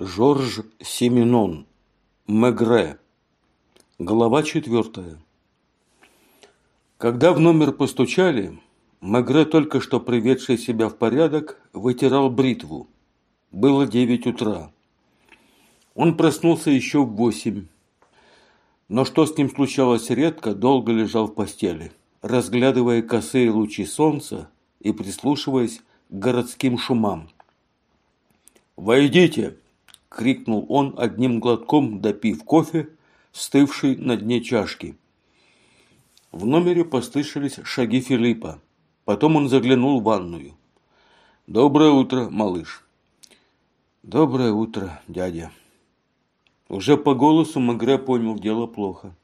Жорж Семенон. Мегре. Глава четвертая. Когда в номер постучали, Мегре, только что приведший себя в порядок, вытирал бритву. Было девять утра. Он проснулся еще в восемь. Но что с ним случалось редко, долго лежал в постели, разглядывая косые лучи солнца и прислушиваясь к городским шумам. «Войдите!» – крикнул он одним глотком, допив кофе, стывший на дне чашки. В номере послышались шаги Филиппа. Потом он заглянул в ванную. «Доброе утро, малыш!» «Доброе утро, дядя!» Уже по голосу Магре понял, дело плохо.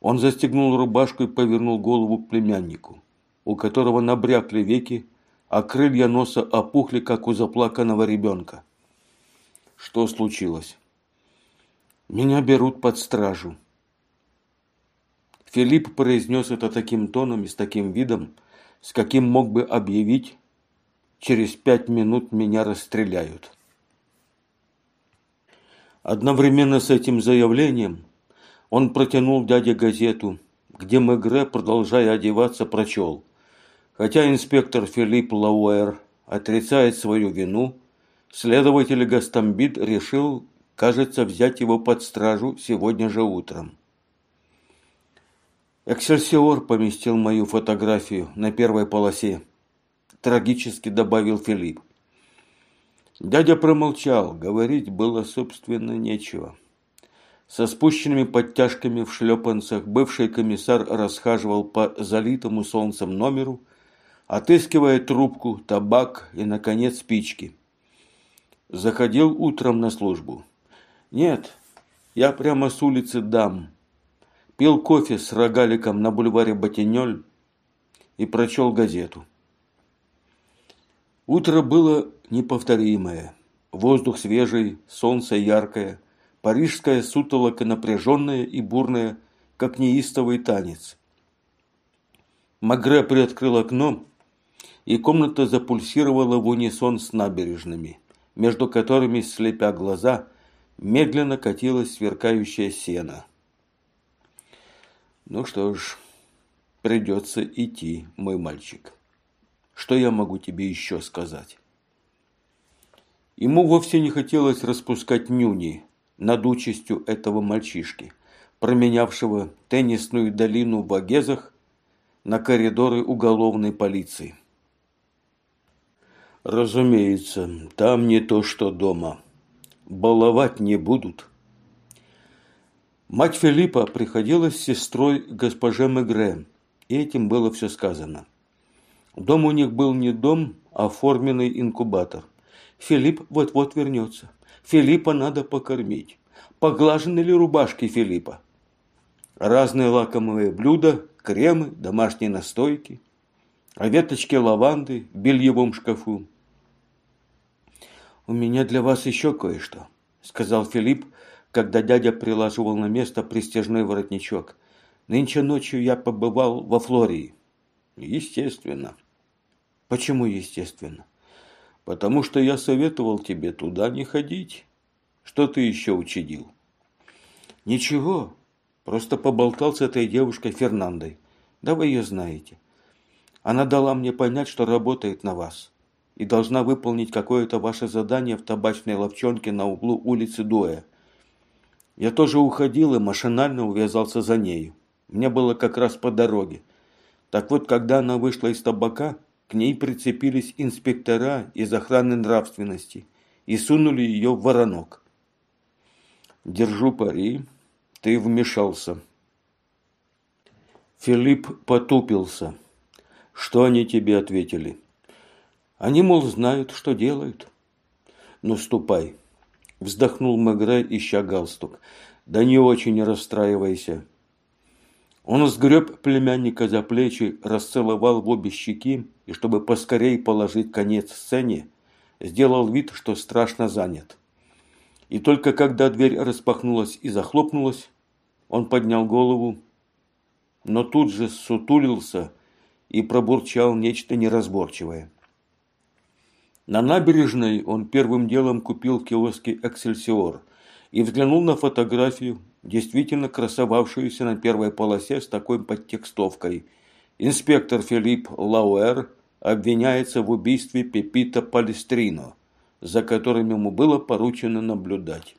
Он застегнул рубашку и повернул голову к племяннику, у которого набрякли веки, а крылья носа опухли, как у заплаканного ребенка. Что случилось? Меня берут под стражу. Филипп произнес это таким тоном и с таким видом, с каким мог бы объявить «через пять минут меня расстреляют». Одновременно с этим заявлением он протянул дяде газету, где Мегре, продолжая одеваться, прочел. Хотя инспектор Филипп Лауэр отрицает свою вину, Следователь Гастамбит решил, кажется, взять его под стражу сегодня же утром. «Эксельсиор» поместил мою фотографию на первой полосе. Трагически добавил Филипп. Дядя промолчал, говорить было, собственно, нечего. Со спущенными подтяжками в шлепанцах бывший комиссар расхаживал по залитому солнцем номеру, отыскивая трубку, табак и, наконец, спички – Заходил утром на службу. Нет, я прямо с улицы дам. Пил кофе с рогаликом на бульваре Ботинёль и прочел газету. Утро было неповторимое. Воздух свежий, солнце яркое, парижская сутолока напряженная и бурная, как неистовый танец. Магре приоткрыл окно, и комната запульсировала в унисон с набережными между которыми, слепя глаза, медленно катилась сверкающая сена. Ну что ж, придется идти, мой мальчик. Что я могу тебе еще сказать? Ему вовсе не хотелось распускать нюни над участью этого мальчишки, променявшего теннисную долину в Агезах на коридоры уголовной полиции. Разумеется, там не то, что дома. Баловать не будут. Мать Филиппа приходилась с сестрой госпоже Мегре, и этим было все сказано. Дом у них был не дом, а форменный инкубатор. Филипп вот-вот вернется. Филиппа надо покормить. Поглажены ли рубашки Филиппа? Разные лакомые блюда, кремы, домашние настойки, а веточки лаванды в бельевом шкафу. «У меня для вас еще кое-что», – сказал Филипп, когда дядя прилаживал на место пристежной воротничок. «Нынче ночью я побывал во Флории». «Естественно». «Почему естественно?» «Потому что я советовал тебе туда не ходить. Что ты еще учудил?» «Ничего, просто поболтал с этой девушкой Фернандой. Да вы ее знаете. Она дала мне понять, что работает на вас и должна выполнить какое-то ваше задание в табачной ловчонке на углу улицы Дуэ. Я тоже уходил и машинально увязался за нею. Мне было как раз по дороге. Так вот, когда она вышла из табака, к ней прицепились инспектора из охраны нравственности и сунули ее в воронок. Держу пари, ты вмешался. Филипп потупился. Что они тебе ответили? Они, мол, знают, что делают. Ну, ступай. Вздохнул Мегре, ища галстук. Да не очень расстраивайся. Он сгреб племянника за плечи, расцеловал в обе щеки и, чтобы поскорей положить конец сцене, сделал вид, что страшно занят. И только когда дверь распахнулась и захлопнулась, он поднял голову, но тут же сутулился и пробурчал нечто неразборчивое. На набережной он первым делом купил в киоске «Эксельсиор» и взглянул на фотографию, действительно красовавшуюся на первой полосе с такой подтекстовкой. Инспектор Филипп Лауэр обвиняется в убийстве Пепита Палестрино, за которым ему было поручено наблюдать.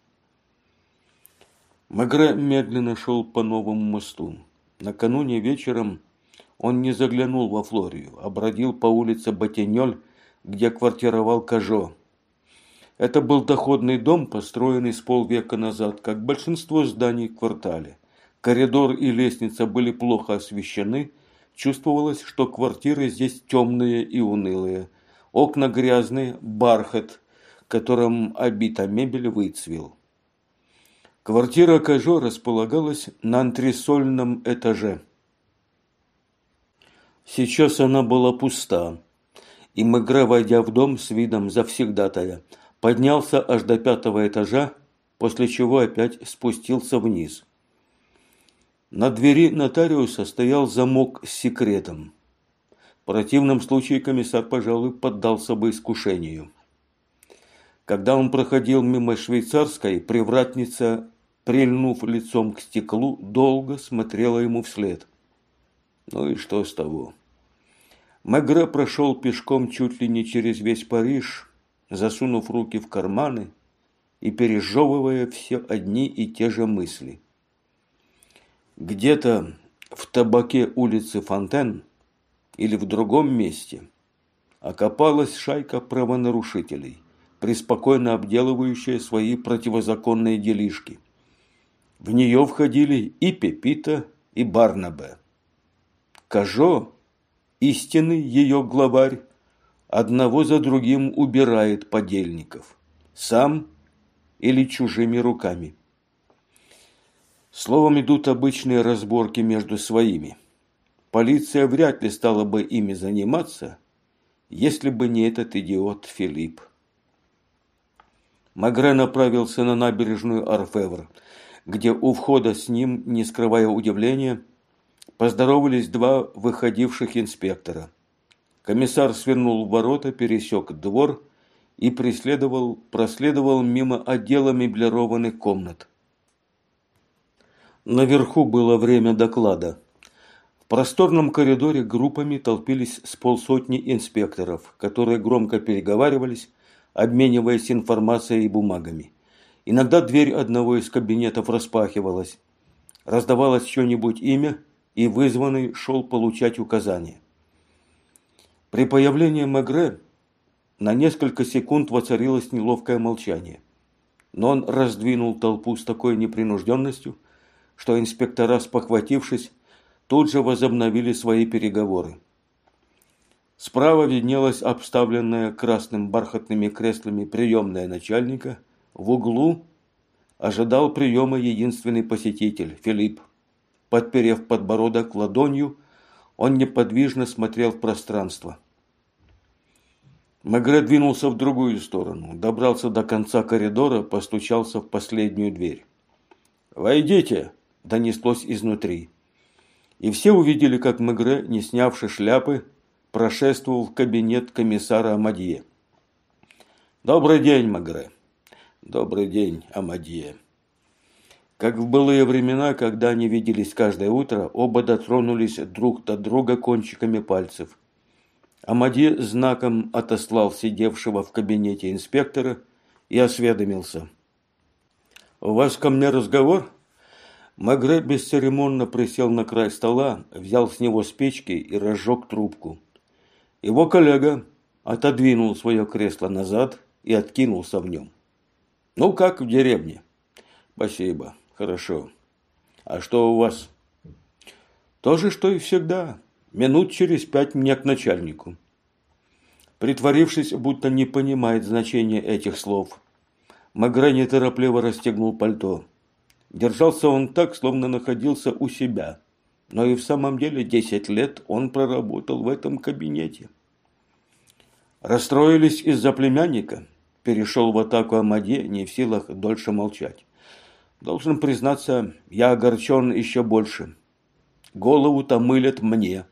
Магре медленно шел по новому мосту. Накануне вечером он не заглянул во Флорию, а бродил по улице Ботинёль, где квартировал Кажо. Это был доходный дом, построенный с полвека назад, как большинство зданий в квартале. Коридор и лестница были плохо освещены. Чувствовалось, что квартиры здесь темные и унылые. Окна грязные, бархат, которым обита мебель выцвел. Квартира Кажо располагалась на антресольном этаже. Сейчас она была пуста и Мегре, войдя в дом с видом завсегдатая, поднялся аж до пятого этажа, после чего опять спустился вниз. На двери нотариуса стоял замок с секретом. В противном случае комиссар, пожалуй, поддался бы искушению. Когда он проходил мимо швейцарской, привратница, прильнув лицом к стеклу, долго смотрела ему вслед. Ну и что с того? Мегре прошел пешком чуть ли не через весь Париж, засунув руки в карманы и пережевывая все одни и те же мысли. Где-то в табаке улицы Фонтен или в другом месте окопалась шайка правонарушителей, преспокойно обделывающая свои противозаконные делишки. В нее входили и Пепита, и Барнабе. Кажо истинный ее главарь одного за другим убирает подельников, сам или чужими руками. Словом, идут обычные разборки между своими. Полиция вряд ли стала бы ими заниматься, если бы не этот идиот Филипп. Магре направился на набережную Арфевр, где у входа с ним, не скрывая удивления, Поздоровались два выходивших инспектора. Комиссар свернул в ворота, пересек двор и преследовал, проследовал мимо отдела меблированных комнат. Наверху было время доклада. В просторном коридоре группами толпились с полсотни инспекторов, которые громко переговаривались, обмениваясь информацией и бумагами. Иногда дверь одного из кабинетов распахивалась. Раздавалось что-нибудь имя – и вызванный шел получать указания. При появлении Мегре на несколько секунд воцарилось неловкое молчание. Но он раздвинул толпу с такой непринужденностью, что инспектора, спохватившись, тут же возобновили свои переговоры. Справа виднелась обставленная красным бархатными креслами приемная начальника. В углу ожидал приема единственный посетитель – Филипп. Подперев подбородок ладонью, он неподвижно смотрел в пространство. Мегре двинулся в другую сторону, добрался до конца коридора, постучался в последнюю дверь. «Войдите!» – донеслось изнутри. И все увидели, как Мегре, не снявши шляпы, прошествовал в кабинет комиссара Амадье. «Добрый день, Мегре!» «Добрый день, Амадье!» Как в былые времена, когда они виделись каждое утро, оба дотронулись друг до друга кончиками пальцев. Амади знаком отослал сидевшего в кабинете инспектора и осведомился. «У вас ко мне разговор?» Магре бесцеремонно присел на край стола, взял с него спички и разжег трубку. Его коллега отодвинул свое кресло назад и откинулся в нем. «Ну, как в деревне?» «Спасибо. Хорошо. А что у вас? То же, что и всегда. Минут через пять мне к начальнику. Притворившись, будто не понимает значения этих слов, Магре неторопливо расстегнул пальто. Держался он так, словно находился у себя. Но и в самом деле десять лет он проработал в этом кабинете. Расстроились из-за племянника. Перешел в атаку Амаде, не в силах дольше молчать. Должен признаться, я огорчен еще больше. Голову-то мылят мне.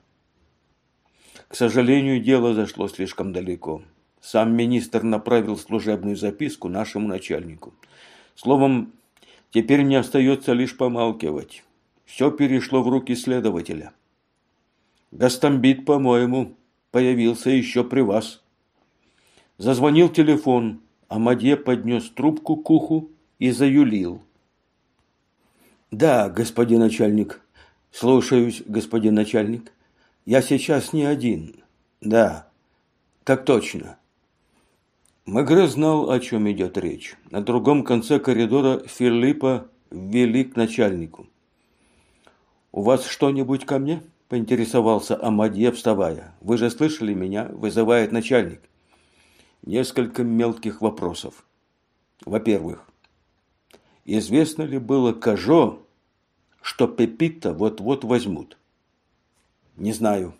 К сожалению, дело зашло слишком далеко. Сам министр направил служебную записку нашему начальнику. Словом, теперь мне остается лишь помалкивать. Все перешло в руки следователя. Гастамбит, по-моему, появился еще при вас. Зазвонил телефон. Амадье поднес трубку к уху и заюлил. «Да, господин начальник. Слушаюсь, господин начальник. Я сейчас не один. Да, так точно». Мегре знал, о чем идет речь. На другом конце коридора Филиппа ввели к начальнику. «У вас что-нибудь ко мне?» – поинтересовался Амадье, вставая. «Вы же слышали меня? Вызывает начальник». Несколько мелких вопросов. Во-первых, Известно ли было Кажо, что Пепита вот-вот возьмут? Не знаю.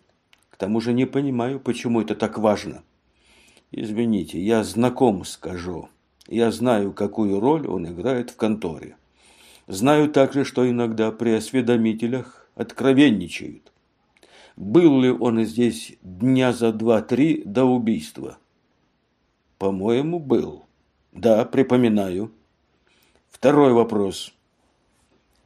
К тому же не понимаю, почему это так важно. Извините, я знаком с Кажо. Я знаю, какую роль он играет в конторе. Знаю также, что иногда при осведомителях откровенничают. Был ли он здесь дня за два-три до убийства? По-моему, был. Да, припоминаю. Второй вопрос.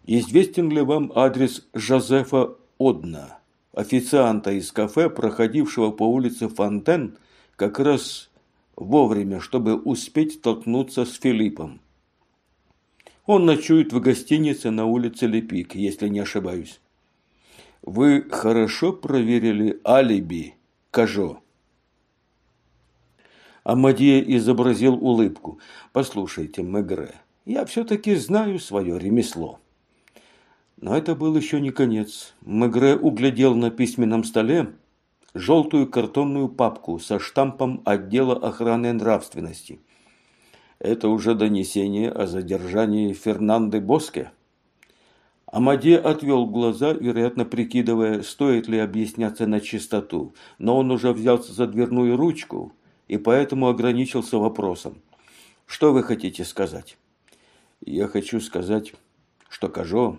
Известен ли вам адрес Жозефа Одна, официанта из кафе, проходившего по улице Фонтен как раз вовремя, чтобы успеть столкнуться с Филиппом? Он ночует в гостинице на улице Лепик, если не ошибаюсь. Вы хорошо проверили алиби Кажо? Амадье изобразил улыбку. Послушайте, Мегре, я все-таки знаю свое ремесло. Но это был еще не конец. Мегре углядел на письменном столе желтую картонную папку со штампом отдела охраны нравственности. Это уже донесение о задержании Фернанды Боске. Амаде отвел глаза, вероятно, прикидывая, стоит ли объясняться на чистоту, но он уже взялся за дверную ручку и поэтому ограничился вопросом. «Что вы хотите сказать?» Я хочу сказать, что Кажо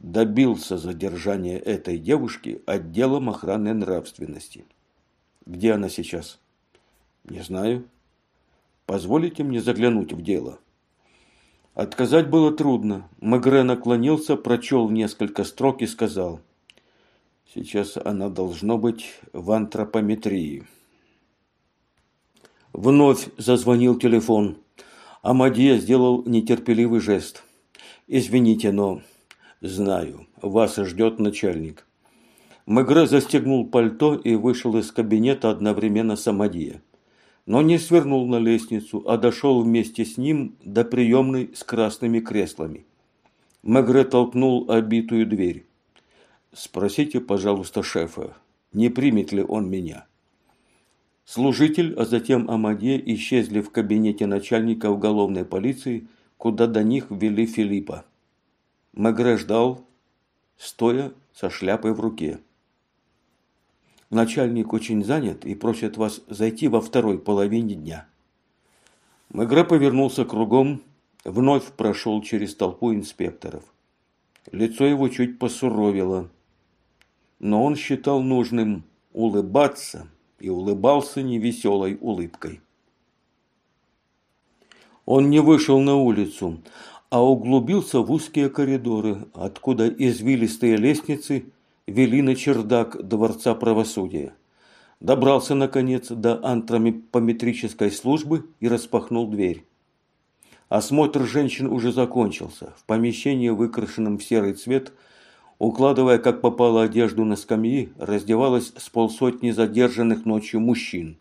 добился задержания этой девушки отделом охраны нравственности. Где она сейчас? Не знаю. Позволите мне заглянуть в дело. Отказать было трудно. Мегре наклонился, прочел несколько строк и сказал. Сейчас она должно быть в антропометрии. Вновь зазвонил телефон. Амадия сделал нетерпеливый жест. «Извините, но...» «Знаю, вас ждет начальник». Мегре застегнул пальто и вышел из кабинета одновременно с Амадия. Но не свернул на лестницу, а дошел вместе с ним до приемной с красными креслами. Мегре толкнул обитую дверь. «Спросите, пожалуйста, шефа, не примет ли он меня?» Служитель, а затем Амадье исчезли в кабинете начальника уголовной полиции, куда до них ввели Филиппа. Мегре ждал, стоя со шляпой в руке. Начальник очень занят и просит вас зайти во второй половине дня. Мегре повернулся кругом, вновь прошел через толпу инспекторов. Лицо его чуть посуровило, но он считал нужным улыбаться – и улыбался невеселой улыбкой. Он не вышел на улицу, а углубился в узкие коридоры, откуда извилистые лестницы вели на чердак Дворца правосудия. Добрался, наконец, до антропометрической службы и распахнул дверь. Осмотр женщин уже закончился. В помещении, выкрашенном в серый цвет, укладывая как попало одежду на скамьи, раздевалось с полсотни задержанных ночью мужчин.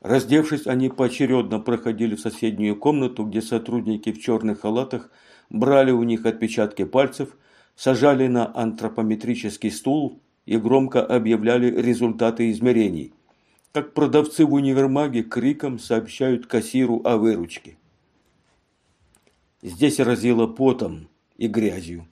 Раздевшись, они поочередно проходили в соседнюю комнату, где сотрудники в черных халатах брали у них отпечатки пальцев, сажали на антропометрический стул и громко объявляли результаты измерений, как продавцы в универмаге криком сообщают кассиру о выручке. Здесь разило потом и грязью.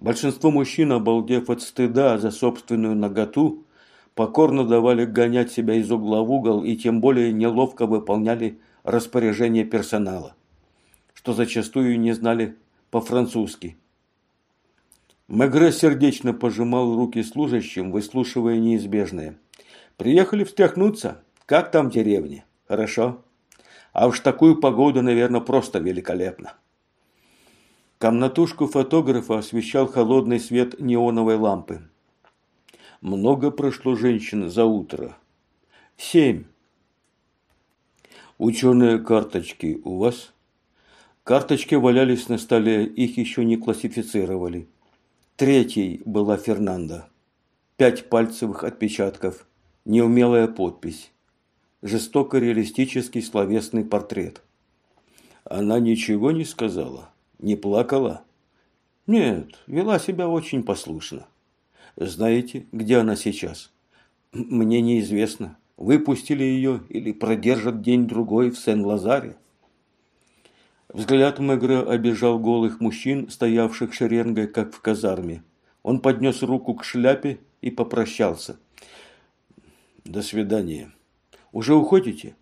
Большинство мужчин, обалдев от стыда за собственную наготу, покорно давали гонять себя из угла в угол и тем более неловко выполняли распоряжения персонала, что зачастую не знали по-французски. Мегре сердечно пожимал руки служащим, выслушивая неизбежное. «Приехали встряхнуться? Как там в деревне? Хорошо? А уж такую погоду, наверное, просто великолепно. Комнатушку фотографа освещал холодный свет неоновой лампы. Много прошло женщин за утро. Семь. Ученые карточки у вас? Карточки валялись на столе, их еще не классифицировали. Третьей была Фернанда. Пять пальцевых отпечатков, неумелая подпись, жестоко реалистический словесный портрет. Она ничего не сказала, не плакала. Нет, вела себя очень послушно. Знаете, где она сейчас? Мне неизвестно. Выпустили ее или продержат день-другой в Сен-Лазаре? Взгляд Мегре обижал голых мужчин, стоявших шеренгой, как в казарме. Он поднес руку к шляпе и попрощался. «До свидания. Уже уходите?»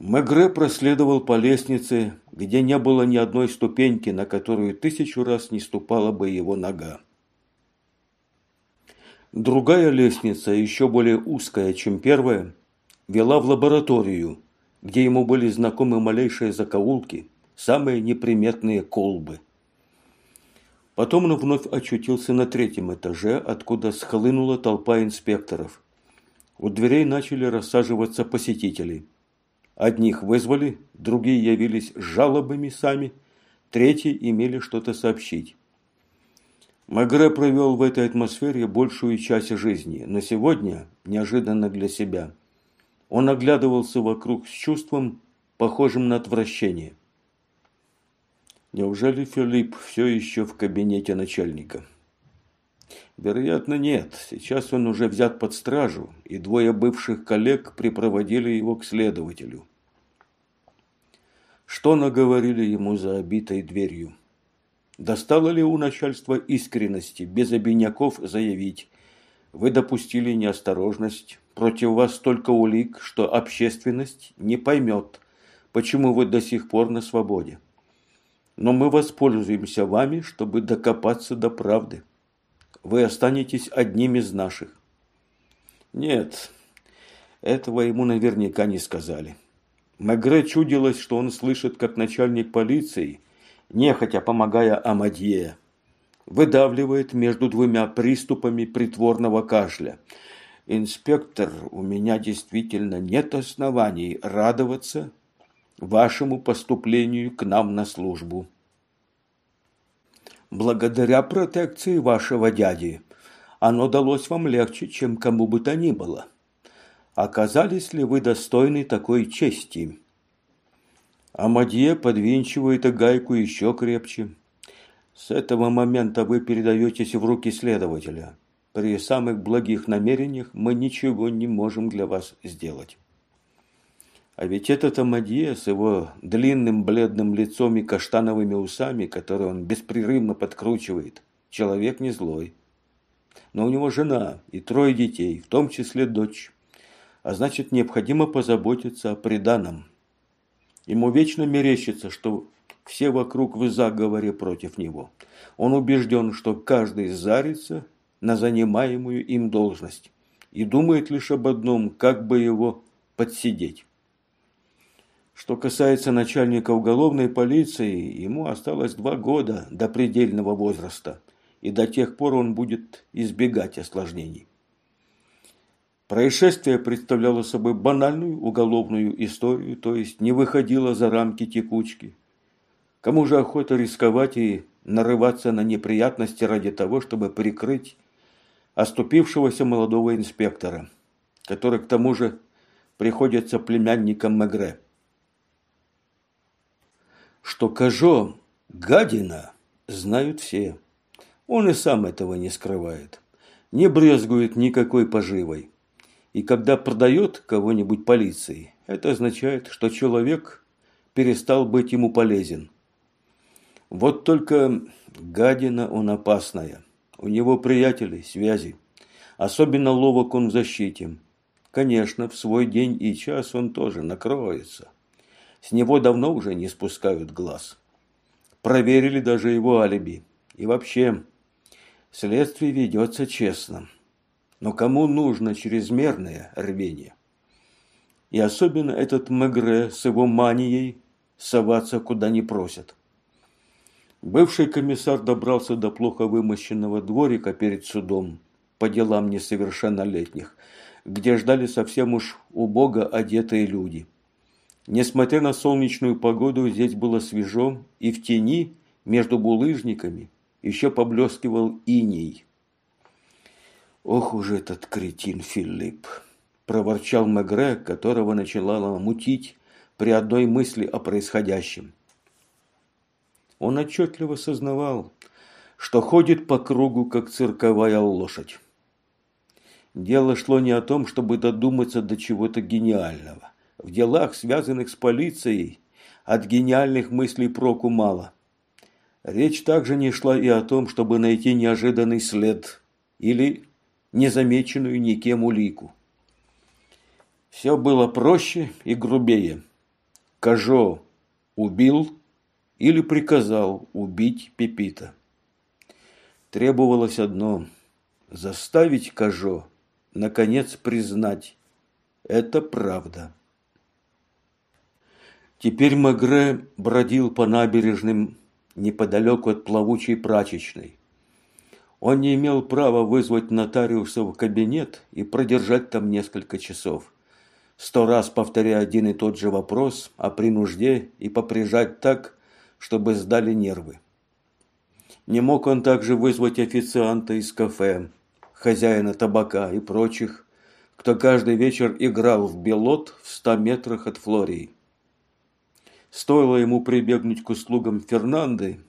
Мегре проследовал по лестнице, где не было ни одной ступеньки, на которую тысячу раз не ступала бы его нога. Другая лестница, еще более узкая, чем первая, вела в лабораторию, где ему были знакомы малейшие закоулки, самые неприметные колбы. Потом он вновь очутился на третьем этаже, откуда схлынула толпа инспекторов. У дверей начали рассаживаться посетители. Одних вызвали, другие явились жалобами сами, третьи имели что-то сообщить. Магре провел в этой атмосфере большую часть жизни, но сегодня, неожиданно для себя, он оглядывался вокруг с чувством, похожим на отвращение. Неужели Филипп все еще в кабинете начальника? Вероятно, нет. Сейчас он уже взят под стражу, и двое бывших коллег припроводили его к следователю. Что наговорили ему за обитой дверью? Достало ли у начальства искренности без обиняков заявить, вы допустили неосторожность, против вас столько улик, что общественность не поймет, почему вы до сих пор на свободе. Но мы воспользуемся вами, чтобы докопаться до правды. Вы останетесь одним из наших. Нет, этого ему наверняка не сказали. Мегре чудилось, что он слышит, как начальник полиции, нехотя помогая Амадье, выдавливает между двумя приступами притворного кашля – инспектор, у меня действительно нет оснований радоваться вашему поступлению к нам на службу. Благодаря протекции вашего дяди оно далось вам легче, чем кому бы то ни было. Оказались ли вы достойны такой чести? Амадье подвинчивает гайку еще крепче. С этого момента вы передаетесь в руки следователя при самых благих намерениях мы ничего не можем для вас сделать. А ведь этот Амадье с его длинным бледным лицом и каштановыми усами, которые он беспрерывно подкручивает, человек не злой. Но у него жена и трое детей, в том числе дочь. А значит, необходимо позаботиться о приданом. Ему вечно мерещится, что все вокруг в заговоре против него. Он убежден, что каждый зарится на занимаемую им должность и думает лишь об одном, как бы его подсидеть. Что касается начальника уголовной полиции, ему осталось два года до предельного возраста, и до тех пор он будет избегать осложнений. Происшествие представляло собой банальную уголовную историю, то есть не выходило за рамки текучки. Кому же охота рисковать и нарываться на неприятности ради того, чтобы прикрыть оступившегося молодого инспектора, который к тому же приходится племянником Мегре. Что Кажо – гадина, знают все. Он и сам этого не скрывает. Не брезгует никакой поживой. И когда продает кого-нибудь полиции, это означает, что человек перестал быть ему полезен. Вот только гадина он опасная – у него приятели, связи. Особенно ловок он в защите. Конечно, в свой день и час он тоже накроется. С него давно уже не спускают глаз. Проверили даже его алиби. И вообще, следствие ведется честно. Но кому нужно чрезмерное рвение? И особенно этот Мегре с его манией соваться куда не просят. Бывший комиссар добрался до плохо вымощенного дворика перед судом по делам несовершеннолетних, где ждали совсем уж убого одетые люди. Несмотря на солнечную погоду, здесь было свежо, и в тени между булыжниками еще поблескивал иней. «Ох уж этот кретин Филипп!» – проворчал Мегре, которого начала мутить при одной мысли о происходящем. Он отчетливо сознавал, что ходит по кругу, как цирковая лошадь. Дело шло не о том, чтобы додуматься до чего-то гениального. В делах, связанных с полицией, от гениальных мыслей проку мало. Речь также не шла и о том, чтобы найти неожиданный след или незамеченную никем улику. Все было проще и грубее. Кажо убил или приказал убить Пепита. Требовалось одно – заставить Кажо наконец признать – это правда. Теперь Магре бродил по набережным неподалеку от плавучей прачечной. Он не имел права вызвать нотариуса в кабинет и продержать там несколько часов, сто раз повторяя один и тот же вопрос о принужде и поприжать так, чтобы сдали нервы. Не мог он также вызвать официанта из кафе, хозяина табака и прочих, кто каждый вечер играл в белот в ста метрах от Флории. Стоило ему прибегнуть к услугам Фернанды,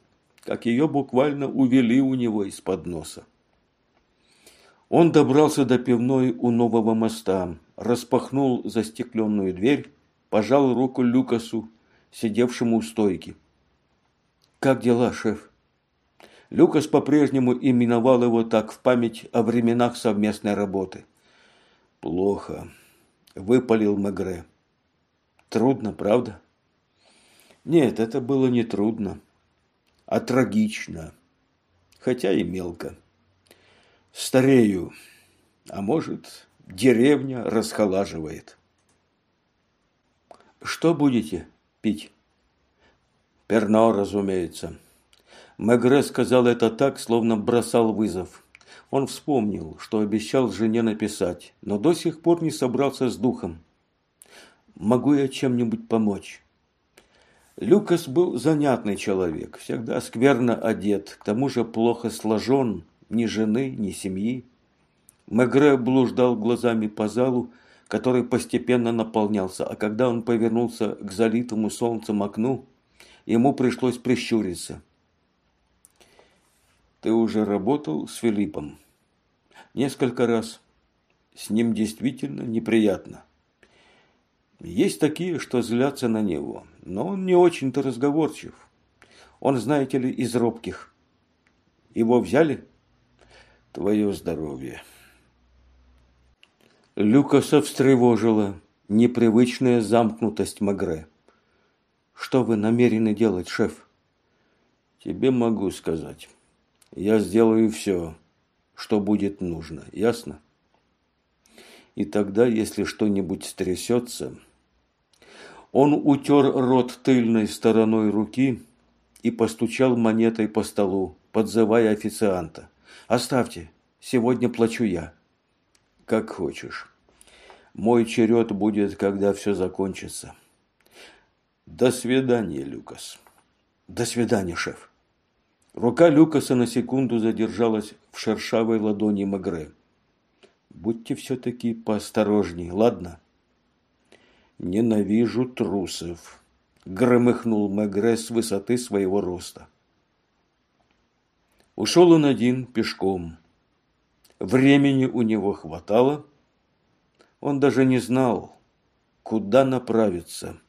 как ее буквально увели у него из-под носа. Он добрался до пивной у нового моста, распахнул застекленную дверь, пожал руку Люкасу, сидевшему у стойки. «Как дела, шеф?» Люкас по-прежнему именовал его так в память о временах совместной работы. «Плохо», – выпалил Мегре. «Трудно, правда?» Нет, это было не трудно, а трагично, хотя и мелко. Старею, а может, деревня расхолаживает. Что будете пить? Перно, разумеется. Мегре сказал это так, словно бросал вызов. Он вспомнил, что обещал жене написать, но до сих пор не собрался с духом. «Могу я чем-нибудь помочь?» Люкас был занятный человек, всегда скверно одет, к тому же плохо сложен, ни жены, ни семьи. Мегре блуждал глазами по залу, который постепенно наполнялся, а когда он повернулся к залитому солнцем окну, ему пришлось прищуриться. «Ты уже работал с Филиппом?» «Несколько раз. С ним действительно неприятно. Есть такие, что злятся на него, но он не очень-то разговорчив. Он, знаете ли, из робких. Его взяли? Твое здоровье. Люкаса встревожила непривычная замкнутость Магре. Что вы намерены делать, шеф? Тебе могу сказать. Я сделаю все, что будет нужно. Ясно? И тогда, если что-нибудь стрясется, он утер рот тыльной стороной руки и постучал монетой по столу, подзывая официанта. «Оставьте, сегодня плачу я». «Как хочешь. Мой черед будет, когда все закончится». «До свидания, Люкас». «До свидания, шеф». Рука Люкаса на секунду задержалась в шершавой ладони Магре. «Будьте все-таки поосторожней, ладно?» «Ненавижу трусов», – громыхнул Мегре с высоты своего роста. Ушел он один пешком. Времени у него хватало. Он даже не знал, куда направиться.